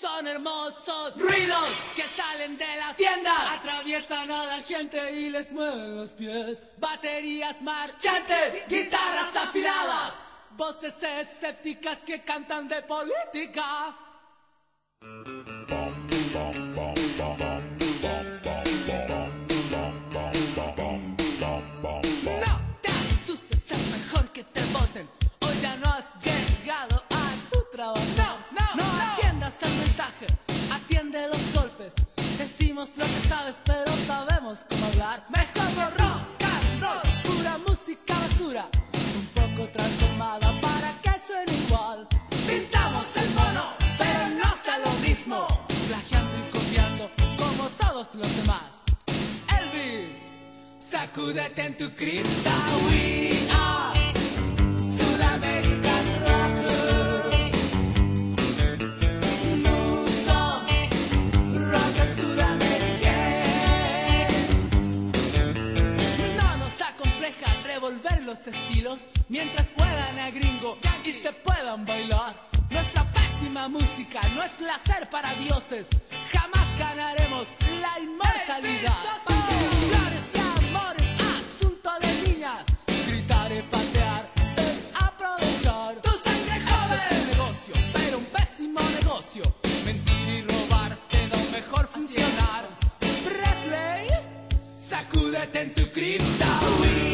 Son hermosos ruidos que salen de las tiendas, atraviesan a la gente y les mueven los pies. Baterías marchantes, guitarras afiladas, voces escépticas que cantan de política. Decimos lo que sabes, pero sabemos cómo hablar. Es como rock and roll, pura música basura. Un poco transformada para que suene igual. Pintamos el mono, pero no está lo mismo. Plagiando y copiando como todos los demás. Elvis, sacúdete en tu cripta. We revolver los estilos mientras juegan a gringo y se puedan bailar. Nuestra pésima música no es placer para dioses. Jamás ganaremos la inmortalidad. Flores y amores, asunto de niñas. Gritar y patear es aprovechar. Tu sangre joven es un negocio, pero un pésimo negocio. Mentir y robar te da mejor funcionar. Presley, sacúdete en tu cripta.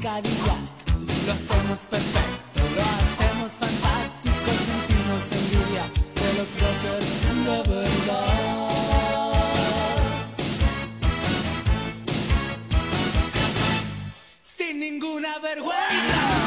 Lo hacemos perfecto, lo hacemos fantástico, sentimos envidia de los brokers de verdad. Sin ninguna vergüenza.